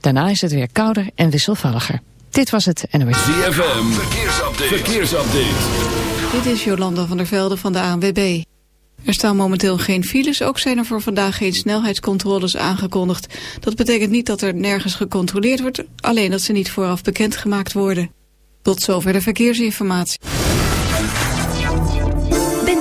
Daarna is het weer kouder en wisselvalliger. Dit was het NOS. ZFM, verkeersupdate. verkeersupdate. Dit is Jolanda van der Velde van de ANWB. Er staan momenteel geen files, ook zijn er voor vandaag geen snelheidscontroles aangekondigd. Dat betekent niet dat er nergens gecontroleerd wordt, alleen dat ze niet vooraf bekendgemaakt worden. Tot zover de verkeersinformatie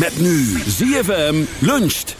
Met nu ZFM luncht.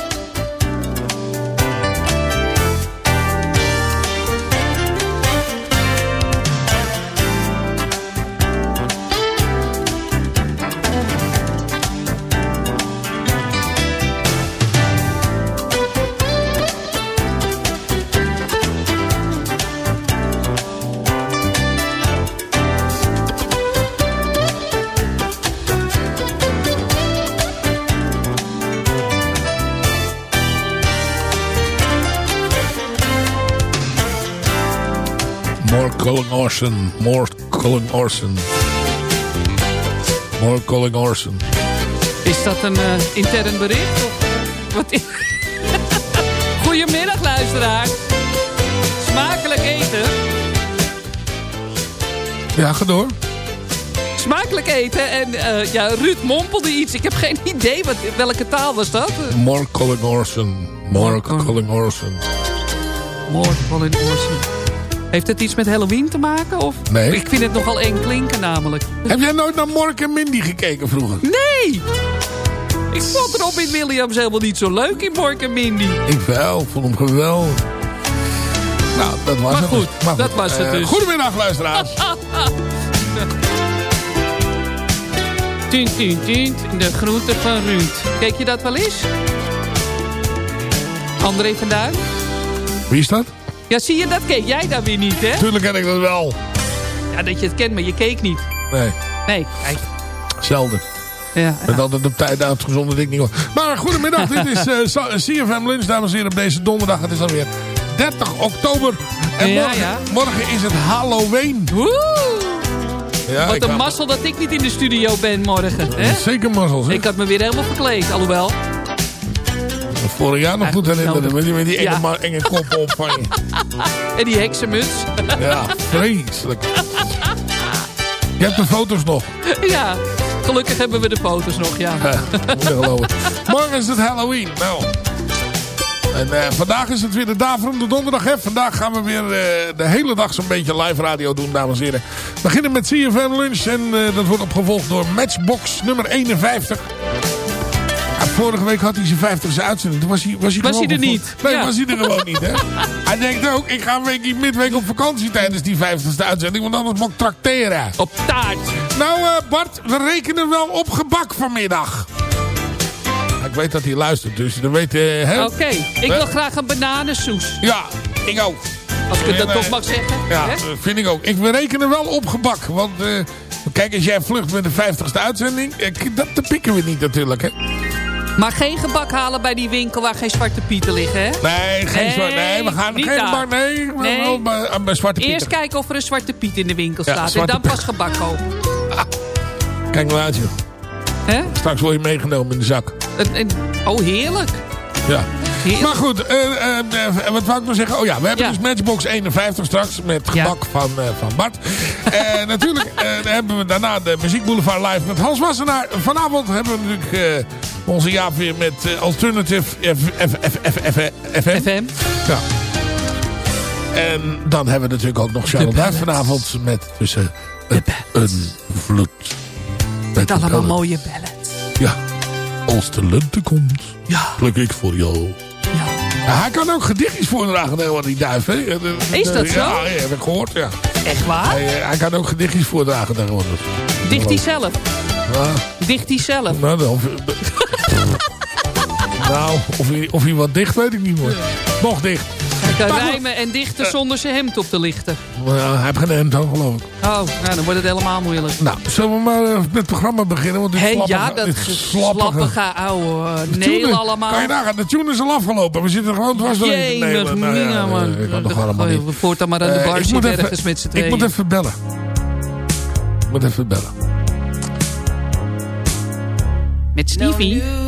Colin Orson. More Colin Orson. More Colin Orson. Is dat een uh, intern bericht? Of wat is... Goedemiddag luisteraar. Smakelijk eten. Ja, ga door. Smakelijk eten. En uh, ja, Ruud mompelde iets. Ik heb geen idee. Wat, welke taal was dat? More Colin Orson. More Colin Orson. More Colin Orson. Heeft het iets met Halloween te maken? Of? Nee. Ik vind het nogal eng klinken namelijk. Heb jij nooit naar Mork en Mindy gekeken vroeger? Nee! Ik vond Robin Williams helemaal niet zo leuk in Mork en Mindy. Ik wel, vond hem geweldig. Nou, dat was maar het goed, dus. Maar dat was het uh, dus. Goedemiddag, luisteraars. tien, tien, tien, de groente van Ruud. Kijk je dat wel eens? André van Duin? Wie is dat? Ja, zie je, dat keek jij dan weer niet, hè? Tuurlijk ken ik dat wel. Ja, dat je het kent, maar je keek niet. Nee. Nee, kijk. Zelden. Ja, ja. En altijd op tijd uitgezonden dat ik niet hoor. Maar goedemiddag, dit is uh, CFM Lunch, dames en heren, op deze donderdag. Het is alweer 30 oktober. En ja, morgen, ja. morgen is het Halloween. Woe! Ja, Wat een mazzel dat ik niet in de studio ben morgen. Hè? Zeker mazzel. Ik had me weer helemaal verkleed, alhoewel. Vorig jaar nog goed herinneren. met die, met die enge, ja. enge kop op van je. En die heksenmuts. Ja, vreselijk. Je hebt de foto's nog. Ja, gelukkig hebben we de foto's nog, ja. Morgen is het Halloween. Nou. En eh, vandaag is het weer de daverende donderdag. Hè? Vandaag gaan we weer eh, de hele dag zo'n beetje live radio doen, dames en heren. We beginnen met CFM Lunch en eh, dat wordt opgevolgd door Matchbox nummer 51. Vorige week had hij zijn 50ste uitzending. Toen was hij, was hij, Was hij er niet? Nee, Ja. was hij er gewoon niet. Hè? Hij denkt ook, ik ga een weekje midweek op vakantie tijdens die 50ste uitzending. Want anders moet ik trakteren. Op taart. Nou eh, Bart, we rekenen wel op gebak vanmiddag. Ik weet dat hij luistert, dus dan weet je... hè? Oké, ik wil graag een bananensoes. Ja, ik ook. Als ik het dat eh, toch mag zeggen. Ja, hè? vind ik ook. Ik, we rekenen wel op gebak. Want eh, kijk, als jij vlucht met de 50ste uitzending... eh, dat, dat pikken we niet natuurlijk, hè? Maar geen gebak halen bij die winkel waar geen zwarte pieten liggen, hè? Nee, geen Nee, zwart. Nee, we gaan geen gebak. Nee, Nee. bij, bij Zwarte Eerst Pieter. kijken of er een zwarte piet in de winkel Ja, staat. en zwarte dan pas gebak kopen. Kijk nou uit, joh. Hè? Straks word je meegenomen in de zak. En- en- oh, heerlijk. Ja. Heerlijk. Maar goed, eh, eh, eh, wat wou ik nog zeggen? Oh ja, we hebben Ja. dus Matchbox 51 straks met Ja. gebak van, van Bart. En natuurlijk hebben we daarna de Muziek Boulevard live met Hans Wassenaar. Vanavond hebben we natuurlijk onze Jaap weer met eh, Alternative FM. FM. Ja. En dan hebben we natuurlijk ook nog Charlotte vanavond met tussen een, een vloed. Met Met allemaal bellen. mooie ballet. Ja, als de lente komt, Ja. pluk ik voor jou. ja. Hij kan ook gedichtjes voordragen, hè, die duif. Hè? Is dat zo? Ja, heb ik gehoord, ja. Echt waar? Hij, eh, hij kan ook gedichtjes voordragen tegenwoordig. Dicht die zelf. Ja, Dicht die zelf. nou, dan, of, nou, of hij, of hij wat dicht, weet ik niet meer. Nog dicht. Hij kan Maar rijmen en dichten zonder zijn hemd op te lichten. Ja, hij heeft geen hemd aan, geloof ik. Oh, nou, dan wordt het helemaal moeilijk. Nou, zullen we maar eh, met het programma beginnen? Want dit slappige, ja, dat dit slappige ouwe uh, De nelen tune- allemaal. Kan je nagaan, de tune is al afgelopen. We zitten gewoon dwars doorheen te Jemig, nelen. Nou ja, ja, man. eh, ik kan toch allemaal Gooi niet. voortaan maar aan de Eh, bar zitten ergens met z'n Ik moet even bellen. Ik moet even bellen. Met Stevie. New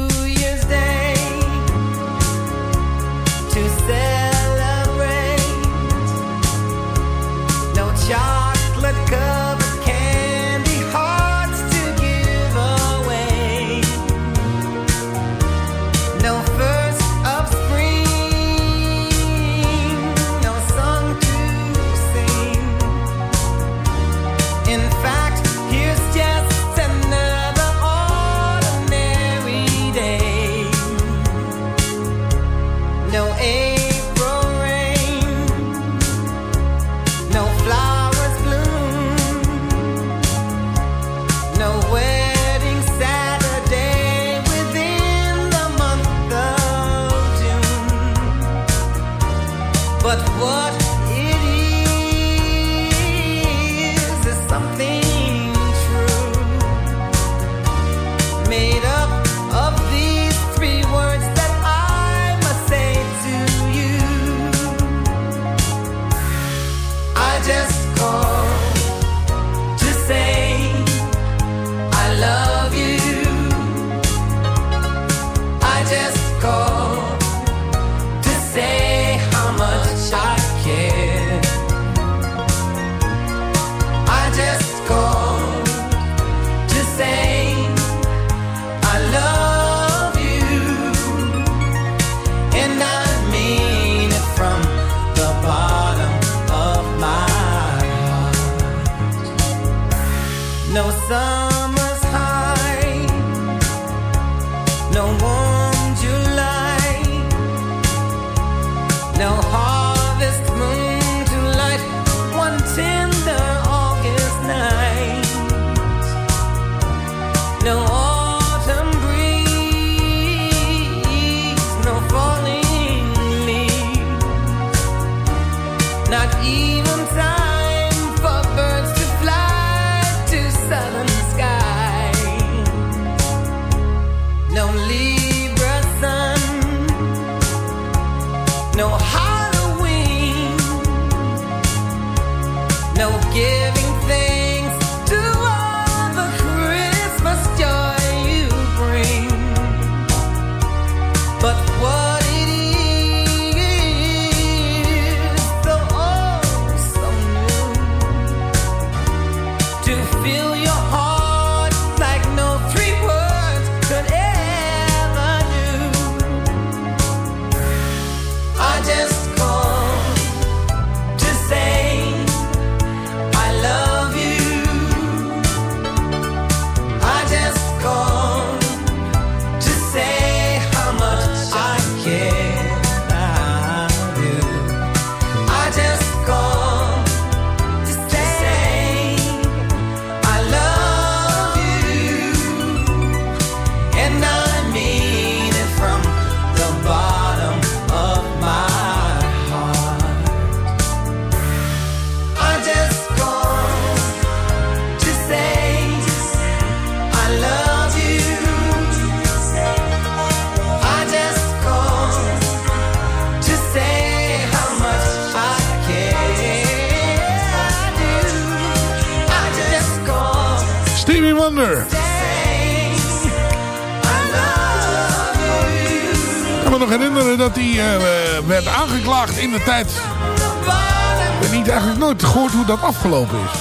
dat hij eh, werd aangeklaagd in de tijd. Ik heb niet eigenlijk nooit gehoord hoe dat afgelopen is.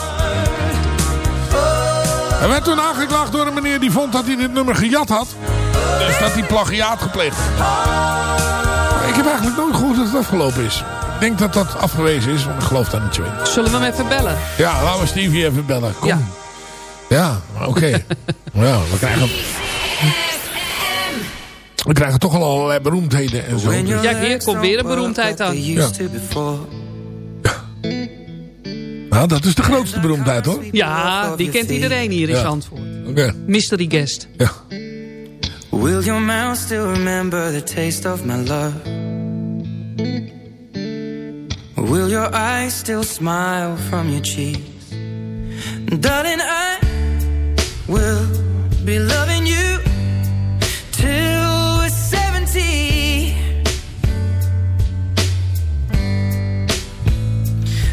Hij werd toen aangeklaagd door een meneer die vond dat hij dit nummer gejat had. Dus dat hij plagiaat gepleegd. Maar ik heb eigenlijk nooit gehoord dat het afgelopen is. Ik denk dat dat afgewezen is, want ik geloof daar niet zo in. Zullen we hem even bellen? Ja, laten we Stevie even bellen. Kom. Ja. Ja, oké. ja, we krijgen... We krijgen toch al allerlei beroemdheden en zo. Dus- Ja, hier komt weer een beroemdheid aan. Ja. Nou, dat is de grootste beroemdheid hoor. Ja, die kent iedereen hier in Ja. Zandvoort. Oké. Mystery guest. Ja. Will your mouth still remember the taste of my love? Will your eyes still smile from your cheeks? Darling, I will be loving you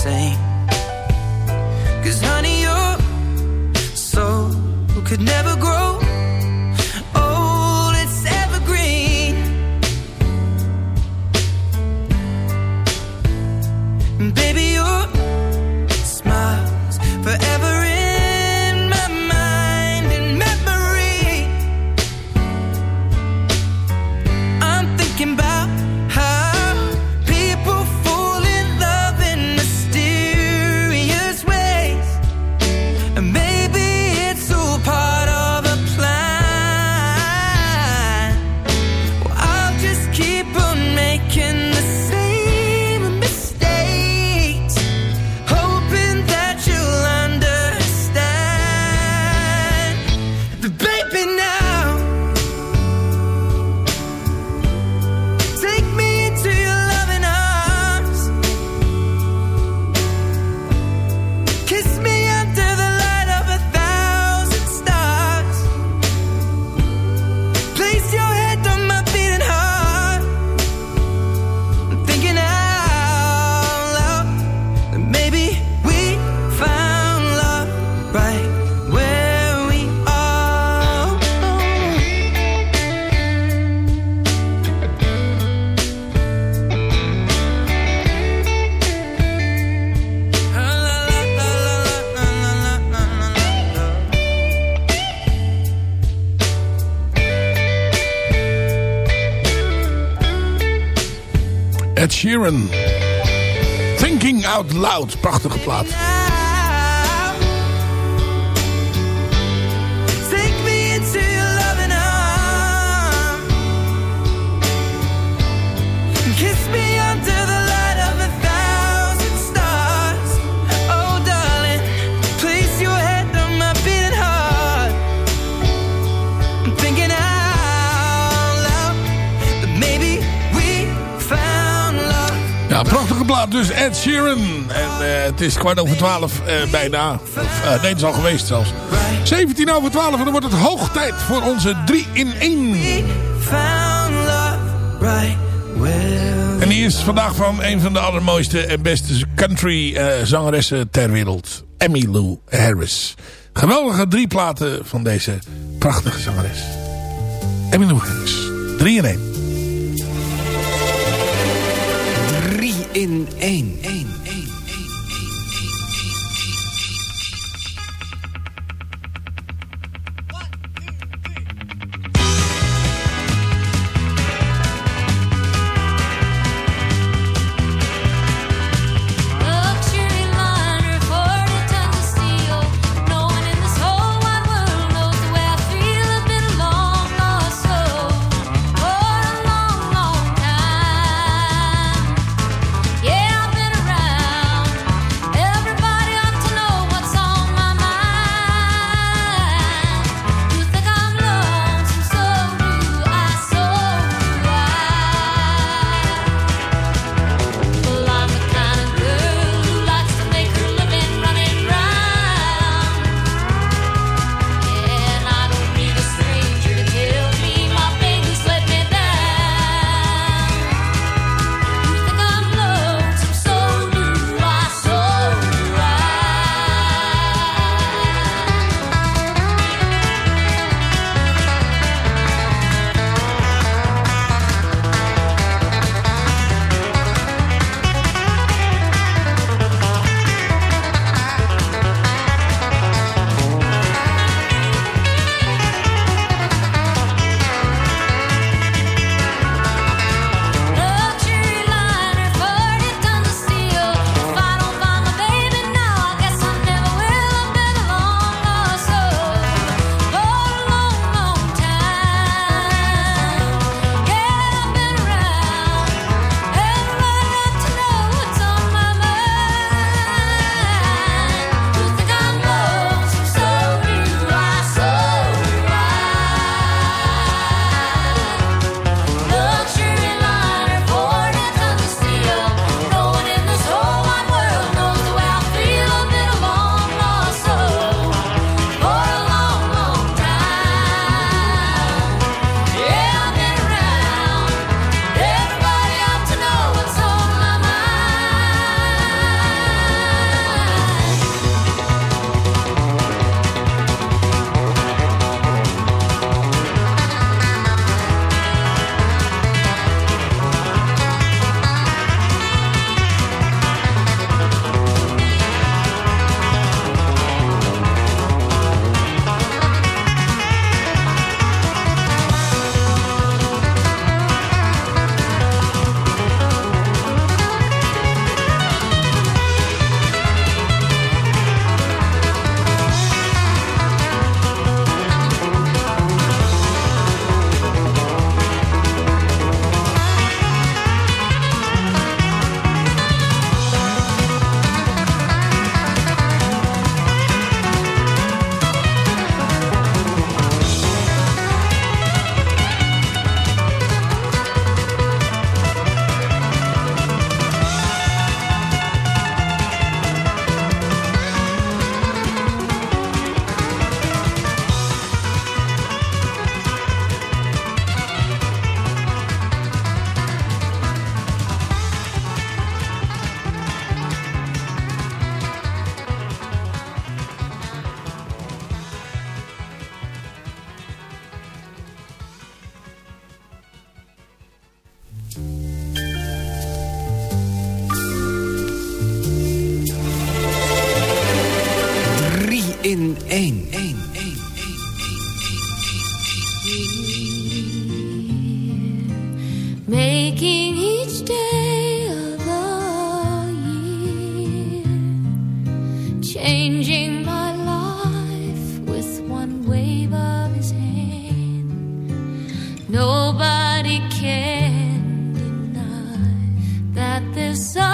same. Thinking Out Loud. Prachtige plaat. Plaat dus Ed Sheeran. En het is kwart over twaalf bijna. Of, nee, het is al geweest zelfs. 17 over 12 en dan wordt het hoog tijd voor onze 3 in 1. En die is vandaag van een van de allermooiste en beste country zangeressen ter wereld. Emmylou Harris. Geweldige drie platen van deze prachtige zangeres. Emmylou Harris. 3 in 1. In 1. That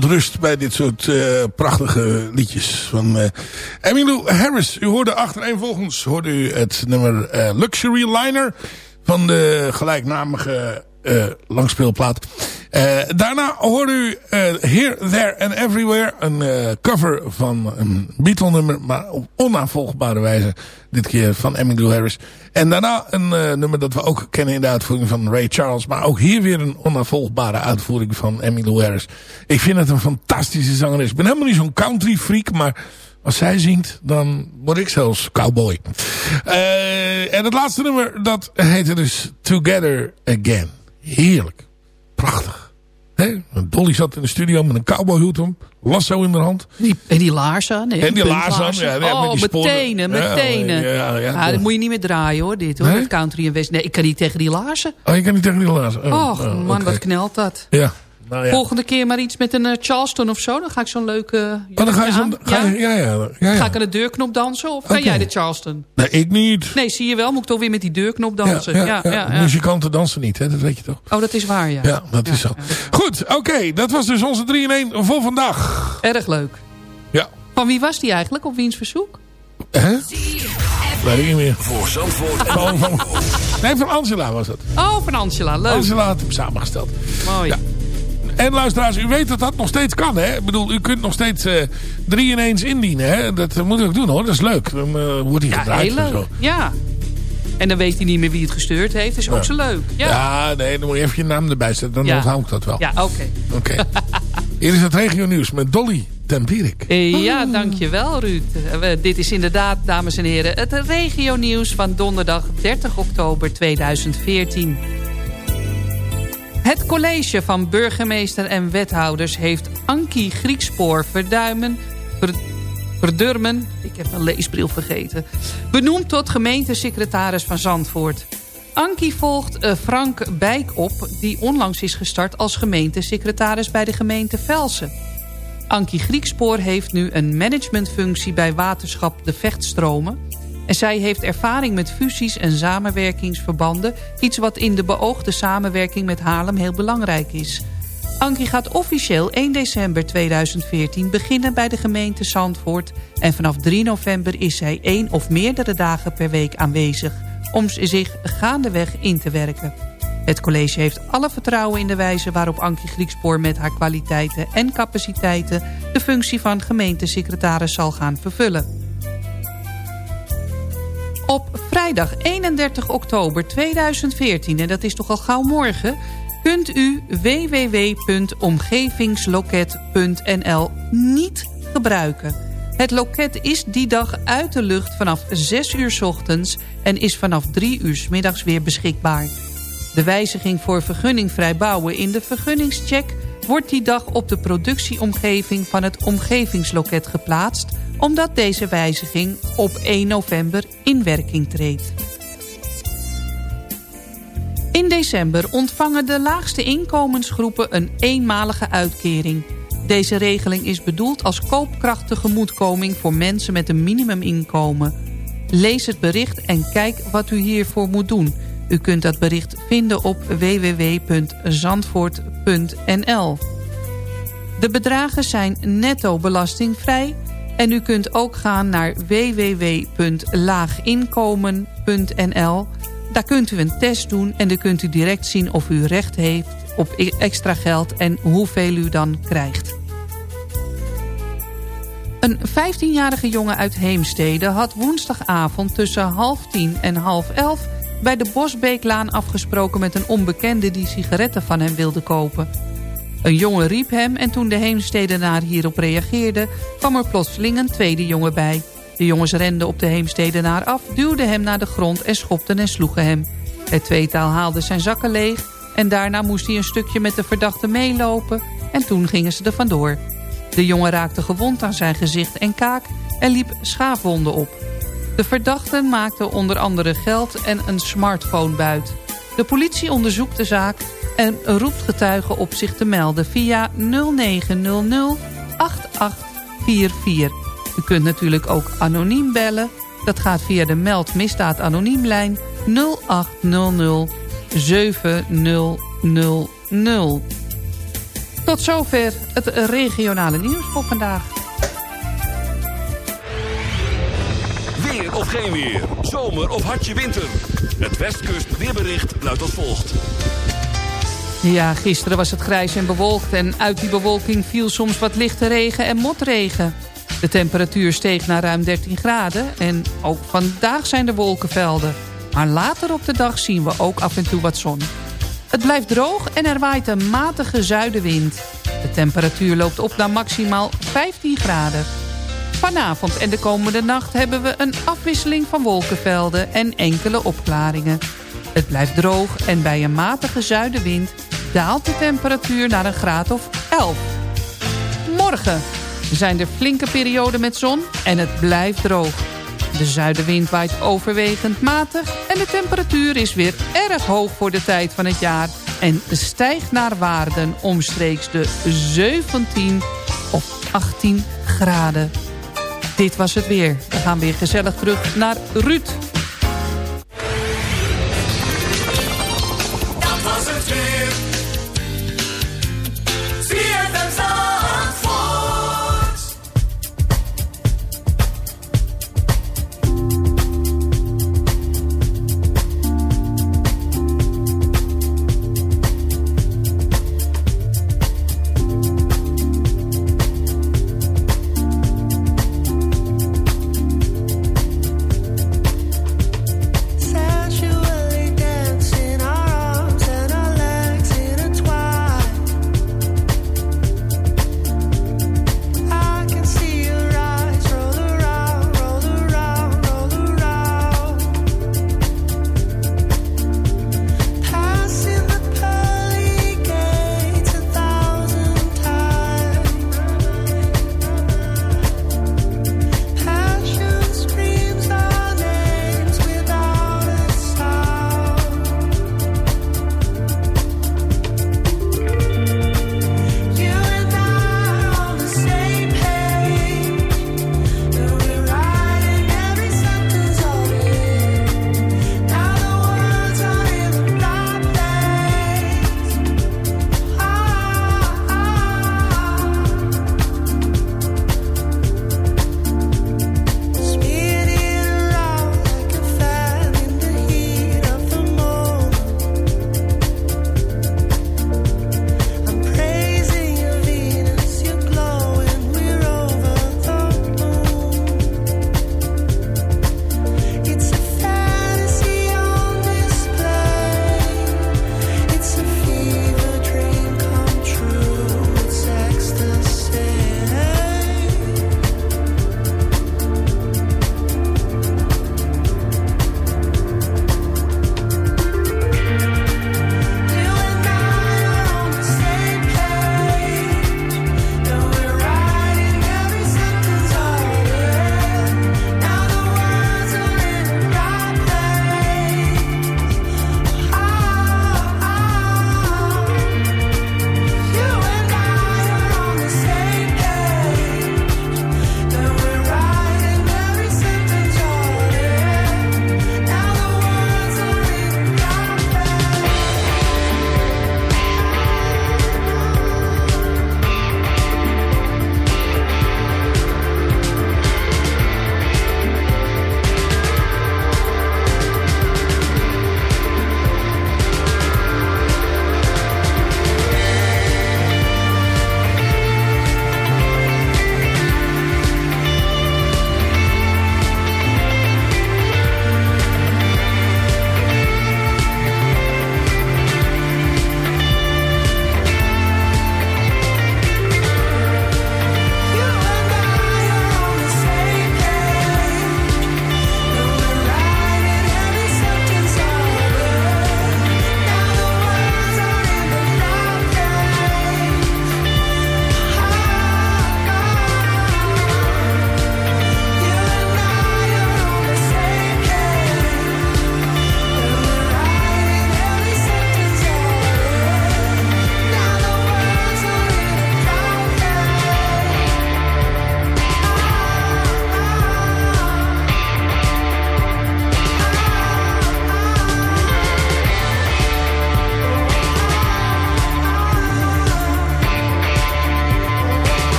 tot rust bij dit soort eh, prachtige liedjes. Van Emmylou Harris. U hoorde achtereenvolgens hoorde u het nummer eh, Luxury Liner. Van de gelijknamige langspeelplaat. Eh, daarna hoorde u eh, Here, There and Everywhere. Een eh, cover van een Beatle nummer. Maar op onnavolgbare wijze. Dit keer van Emmylou Harris. En daarna een nummer dat we ook kennen in de uitvoering van Ray Charles. Maar ook hier weer een onnavolgbare uitvoering van Emmylou Harris. Ik vind het een fantastische zangeres. Ik ben helemaal niet zo'n country freak. Maar als zij zingt, dan word ik zelfs cowboy. En het laatste nummer, dat heette dus Together Again. Heerlijk. Prachtig. Hè? Dolly zat in de studio met een cowboyhoed om. Lasso in de hand. Die, en die laarzen. Nee, En die laarzen, ja, ja, oh, met die met sporen. tenen, met tenen. ja, Ah, dat moet je niet meer draaien hoor, dit hoor. Nee? Met country en west. Nee, ik kan niet tegen die laarzen. Oh, je kan niet tegen die laarzen. Oh, Och, oh, man, wat knelt dat. Ja. Nou ja. Volgende keer maar iets met een eh, Charleston of zo. Dan ga ik zo'n leuke... Oh, dan ga je ja, ja, ja, ja. Ga ik aan de deurknop dansen? Of ga Oké. jij de Charleston? Nee, ik niet. Nee, zie je wel. Moet ik toch weer met die deurknop dansen? Ja, ja, ja, Muzikanten dansen niet, hè? dat weet je toch? Oh, dat is waar, ja. Ja, dat is zo. Goed, oké. dat was dus onze 3 in 1 voor vandaag. Erg leuk. Ja. Van wie was die eigenlijk? Op wiens verzoek? Hè? Weet ik niet meer. Voor Zandvoort Oh, van, nee, van Angela was dat. Oh, van Angela. Leuk. Angela had hem samengesteld. Mooi. Ja. En luisteraars, u weet dat dat nog steeds kan, hè? Ik bedoel, u kunt nog steeds eh, drie ineens indienen, hè? Dat eh, moet u ook doen, hoor. Dat is leuk. Dan eh, wordt hij Ja, gedraaid en zo. Ja. En dan weet hij niet meer wie het gestuurd heeft. is ook zo leuk. Ja, Ja. nee, dan moet je even je naam erbij zetten. Dan Ja. onthoud ik dat wel. ja oké. Oké. Hier is het regio nieuws met Dolly Tempierik. Eh, Ja, dankjewel Ruud. Dit is inderdaad, dames en heren, het regionieuws van donderdag 30 oktober 2014. Het college van burgemeester en wethouders heeft Ankie Griekspoor verduimen... ver- verdurmen, ik heb mijn leesbril vergeten... benoemd tot gemeentesecretaris van Zandvoort. Ankie volgt eh, Frank Bijk op, die onlangs is gestart als gemeentesecretaris bij de gemeente Velsen. Ankie Griekspoor heeft nu een managementfunctie bij waterschap De Vechtstromen. Zij heeft ervaring met fusies en samenwerkingsverbanden. Iets wat in de beoogde samenwerking met Haarlem heel belangrijk is. Ankie gaat officieel 1 december 2014 beginnen bij de gemeente Zandvoort. En vanaf 3 november is zij één of meerdere dagen per week aanwezig. Om zich gaandeweg in te werken. Het college heeft alle vertrouwen in de wijze waarop Ankie Griekspoor met haar kwaliteiten en capaciteiten de functie van gemeentesecretaris zal gaan vervullen. Op vrijdag 31 oktober 2014, en dat is toch al gauw morgen... kunt u www.omgevingsloket.nl niet gebruiken. Het loket is die dag uit de lucht vanaf 6 uur 's ochtends... en is vanaf 3 uur middags weer beschikbaar. De wijziging voor vergunningvrij bouwen in de vergunningscheck... wordt die dag op de productieomgeving van het omgevingsloket geplaatst... omdat deze wijziging op 1 november in werking treedt. In december ontvangen de laagste inkomensgroepen een eenmalige uitkering. Deze regeling is bedoeld als koopkrachttegemoetkoming voor mensen met een minimuminkomen. Lees het bericht en kijk wat u hiervoor moet doen. U kunt dat bericht vinden op www.zandvoort.nl. De bedragen zijn netto belastingvrij en u kunt ook gaan naar www.laaginkomen.nl. Daar kunt u een test doen en dan kunt u direct zien of u recht heeft op e- extra geld en hoeveel u dan krijgt. Een 15-jarige jongen uit Heemstede had woensdagavond tussen half tien en half elf... bij de Bosbeeklaan afgesproken met een onbekende die sigaretten van hem wilde kopen. Een jongen riep hem en toen de Heemstedenaar hierop reageerde... kwam er plotseling een tweede jongen bij. De jongens renden op de Heemstedenaar af, duwden hem naar de grond en schopten en sloegen hem. Het tweetaal haalde zijn zakken leeg en daarna moest hij een stukje met de verdachte meelopen... en toen gingen ze er vandoor. De jongen raakte gewond aan zijn gezicht en kaak en liep schaafwonden op. De verdachten maakten onder andere geld en een smartphone buit. De politie onderzoekt de zaak en roept getuigen op zich te melden via 0900 8844. U kunt natuurlijk ook anoniem bellen. Dat gaat via de Meld Misdaad Anoniemlijn 0800 7000. Tot zover het regionale nieuws voor vandaag. Weer of geen weer. Zomer of hartje winter. Het Westkust weerbericht luidt als volgt. Ja, gisteren was het grijs en bewolkt en uit die bewolking viel soms wat lichte regen en motregen. De temperatuur steeg naar ruim 13 graden en ook vandaag zijn er wolkenvelden. Maar later op de dag zien we ook af en toe wat zon. Het blijft droog en er waait een matige zuidenwind. De temperatuur loopt op naar maximaal 15 graden. Vanavond en de komende nacht hebben we een afwisseling van wolkenvelden en enkele opklaringen. Het blijft droog en bij een matige zuidenwind daalt de temperatuur naar een graad of 11. Morgen zijn er flinke perioden met zon en het blijft droog. De zuidenwind waait overwegend matig en de temperatuur is weer erg hoog voor de tijd van het jaar en stijgt naar waarden omstreeks de 17 of 18 graden. Dit was het weer. We gaan weer gezellig terug naar Ruud.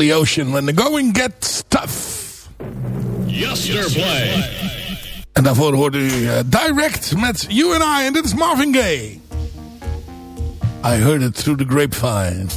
Billy Ocean. When the going gets tough. Yesterplay. En daarvoor hoorde u uh, Direct met You and I. En dit is Marvin Gaye. I heard it through the grapevine.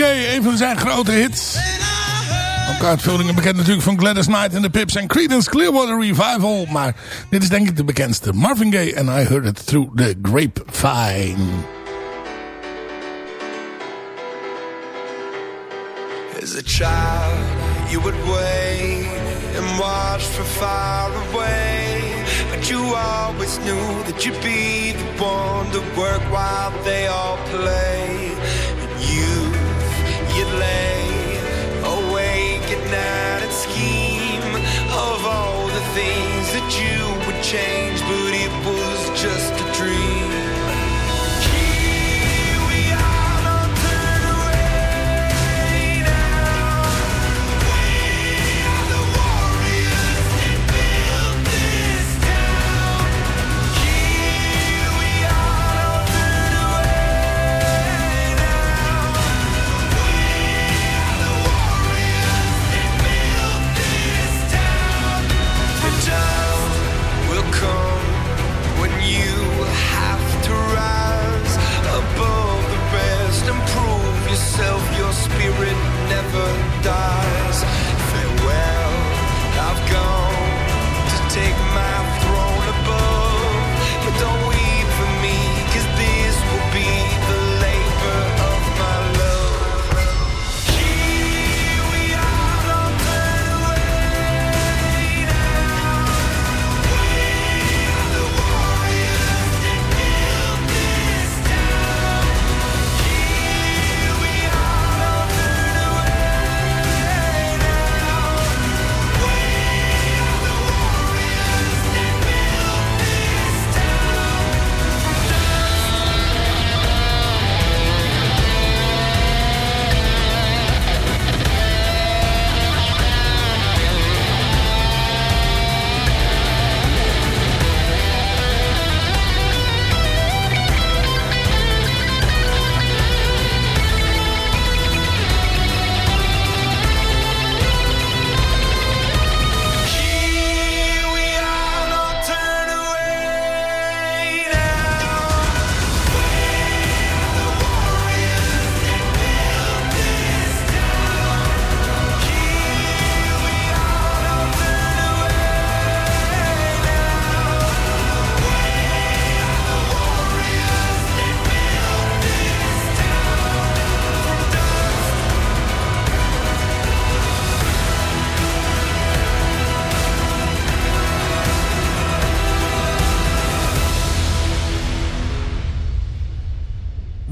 Gaye, een van zijn grote hits. Ook uitvoeringen bekend natuurlijk van Gladys Knight en de Pips en Creedence Clearwater Revival. Maar dit is denk ik de bekendste. Marvin Gaye and I Heard It Through the Grapevine. As a child, you would wait and watch from far away. But you always knew that you'd be the one to work while they all play. Youth, you'd lay awake at night and scheme of all the things that you would change, but it was just a dream. Yourself. Your spirit never dies.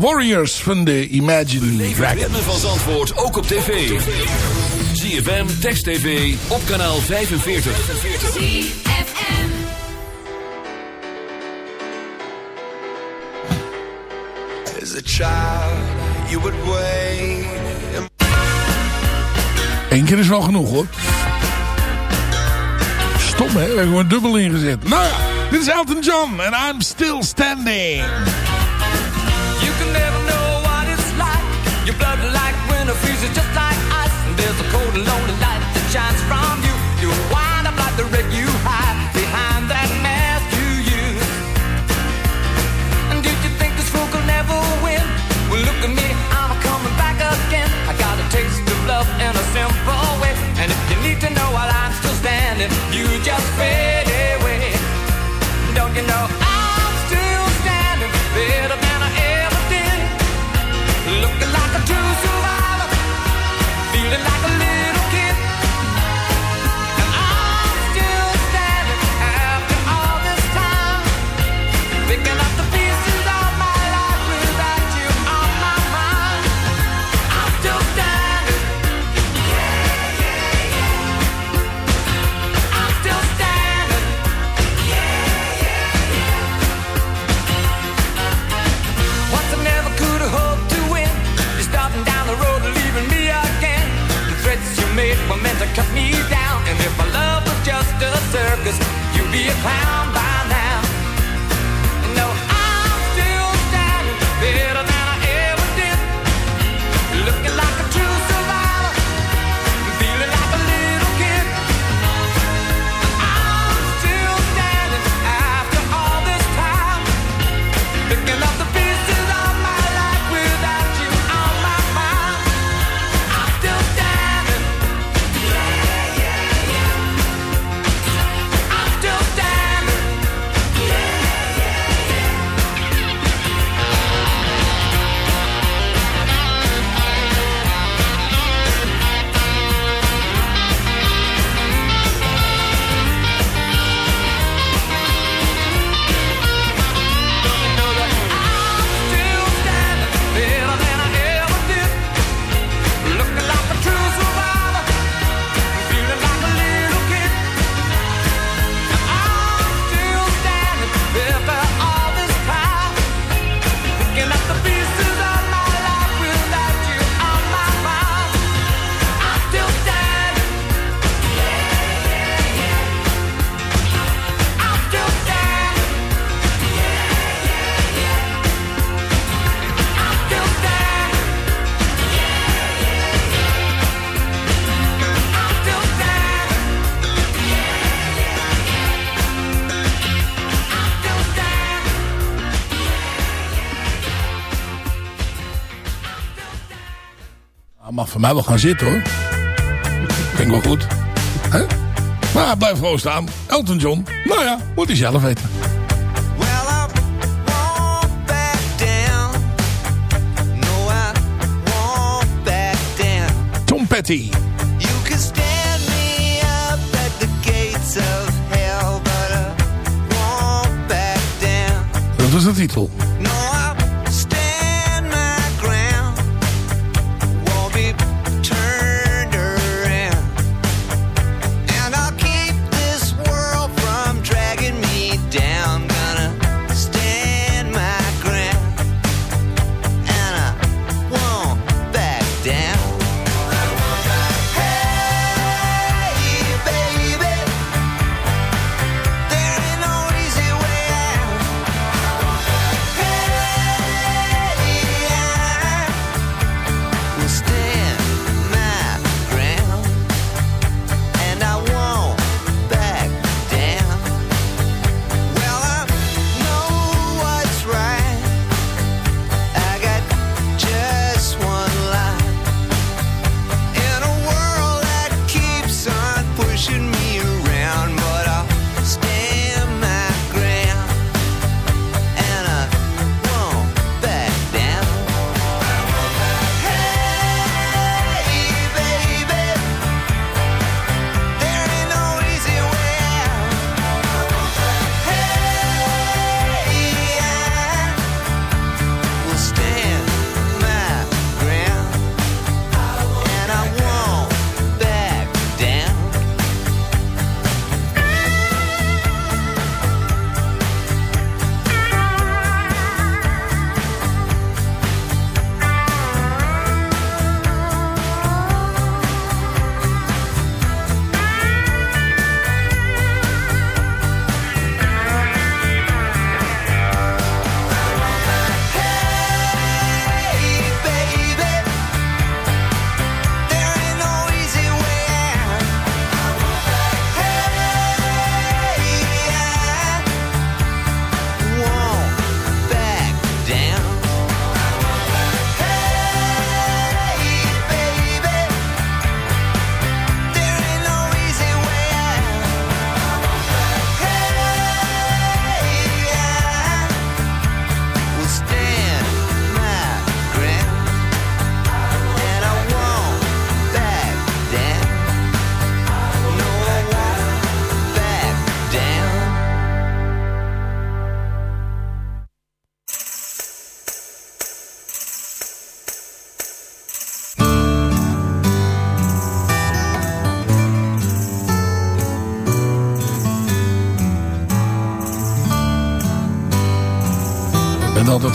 Warriors van de Imagine Het Dragons. ritme van Zandvoort ook op tv. ZFM, Text TV, op kanaal 45. As a child, you would wait and Eén keer is wel genoeg hoor. Stom hè, we hebben gewoon dubbel ingezet. Nou ja, dit is Elton John en I'm Still Standing. Your blood like winter freezes just like ice. And there's a cold and lonely light that shines from you. You wind up like the wreck you hide behind that mask you use. And did you think this fool could never win? Well, look at me, I'm coming back again. I got a taste of love in a simple way. And if you need to know while I'm still standing, you just fade be a clown van mij wel gaan zitten hoor. Ik wel goed. Hè? Maar blijf gewoon staan. Elton John. Nou ja, moet hij zelf weten. Tom Petty. Dat is de titel.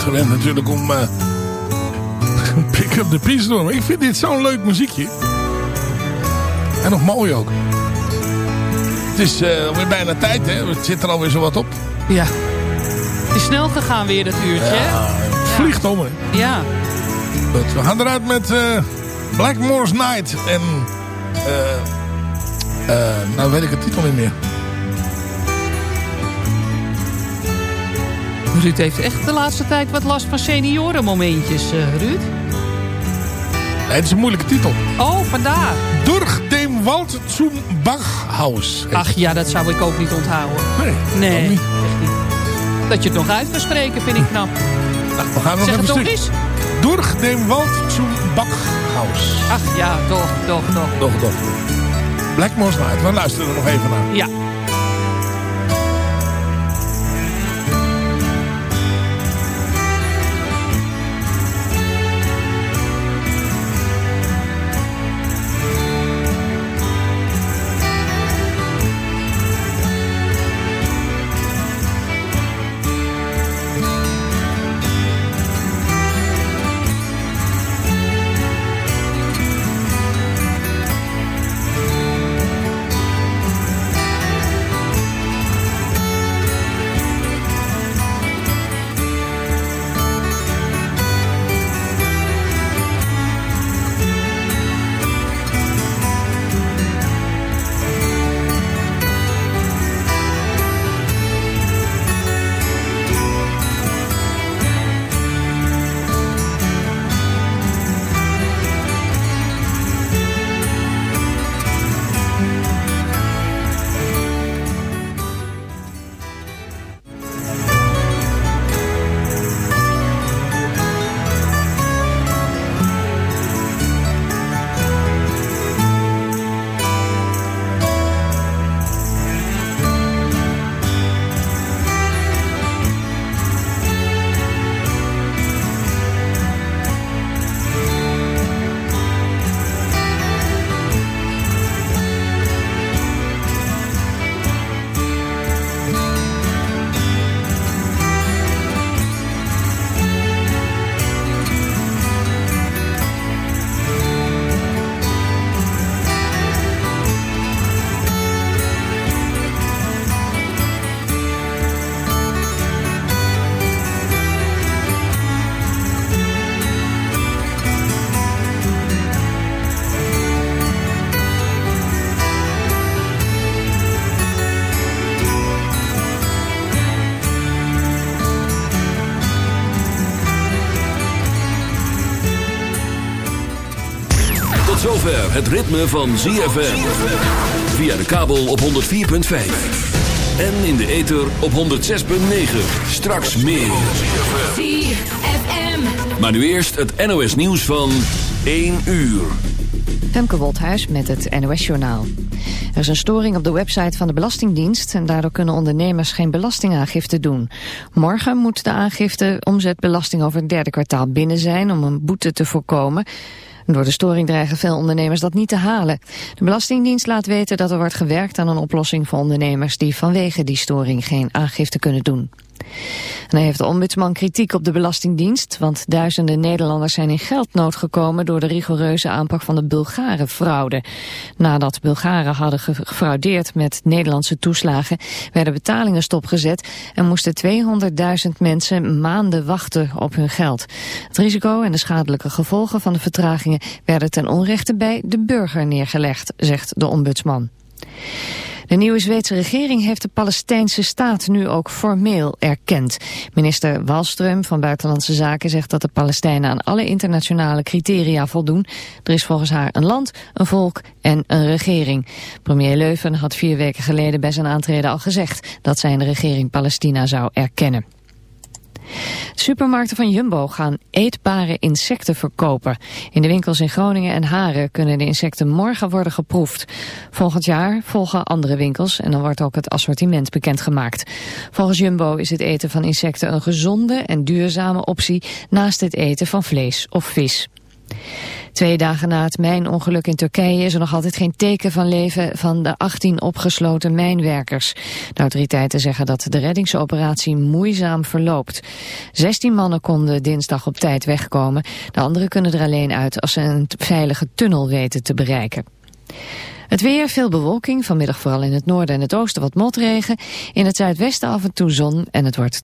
Gewend natuurlijk om uh, Pick Up The. Maar ik vind dit zo'n leuk muziekje. En nog mooi ook. Het is uh, alweer bijna tijd, hè? Het zit er alweer zo wat op. Ja. Het is snel gegaan weer, dat uurtje, ja, Het vliegt om, hè? Ja. Goed, we gaan eruit met uh, Blackmore's Night. En... nou weet ik de titel niet meer. Ruud heeft echt de laatste tijd wat last van seniorenmomentjes, uh, Ruud. Het is een moeilijke titel. Oh, vandaar. Durch dem Wald zum Bachhaus. Ach ja, dat zou ik ook niet onthouden. Nee, nee niet. Dat je het nog uit kan spreken, vind ik knap. We gaan nog zeg even het toch eens. Durch dem Wald zum Bachhaus. Ach ja, toch, toch, toch. Toch, toch. Blackmore's Night. We luisteren er nog even naar. Ja. Het ritme van ZFM. Via de kabel op 104.5. En in de ether op 106.9. Straks meer. ZFM. Maar nu eerst het NOS nieuws van 1 uur. Femke Wolthuis met het NOS-journaal. Er is een storing op de website van de Belastingdienst... en daardoor kunnen ondernemers geen belastingaangifte doen. Morgen moet de aangifte omzetbelasting over het derde kwartaal binnen zijn... om een boete te voorkomen. Door de storing dreigen veel ondernemers dat niet te halen. De Belastingdienst laat weten dat er wordt gewerkt aan een oplossing voor ondernemers... die vanwege die storing geen aangifte kunnen doen. En hij heeft de ombudsman kritiek op de Belastingdienst, want duizenden Nederlanders zijn in geldnood gekomen door de rigoureuze aanpak van de Bulgare-fraude. Nadat Bulgaren hadden gefraudeerd met Nederlandse toeslagen, werden betalingen stopgezet en moesten 200.000 mensen maanden wachten op hun geld. Het risico en de schadelijke gevolgen van de vertragingen werden ten onrechte bij de burger neergelegd, zegt de ombudsman. De nieuwe Zweedse regering heeft de Palestijnse staat nu ook formeel erkend. Minister Wallström van Buitenlandse Zaken zegt dat de Palestijnen aan alle internationale criteria voldoen. Er is volgens haar een land, een volk en een regering. Premier Leuven had vier weken geleden bij zijn aantreden al gezegd dat zij de regering Palestina zou erkennen. Supermarkten van Jumbo gaan eetbare insecten verkopen. In de winkels in Groningen en Haren kunnen de insecten morgen worden geproefd. Volgend jaar volgen andere winkels en dan wordt ook het assortiment bekendgemaakt. Volgens Jumbo is het eten van insecten een gezonde en duurzame optie naast het eten van vlees of vis. Twee dagen na het mijnongeluk in Turkije is er nog altijd geen teken van leven van de 18 opgesloten mijnwerkers. De autoriteiten zeggen dat de reddingsoperatie moeizaam verloopt. 16 mannen konden dinsdag op tijd wegkomen. De anderen kunnen er alleen uit als ze een veilige tunnel weten te bereiken. Het weer, veel bewolking, vanmiddag vooral in het noorden en het oosten wat motregen. In het zuidwesten af en toe zon en het wordt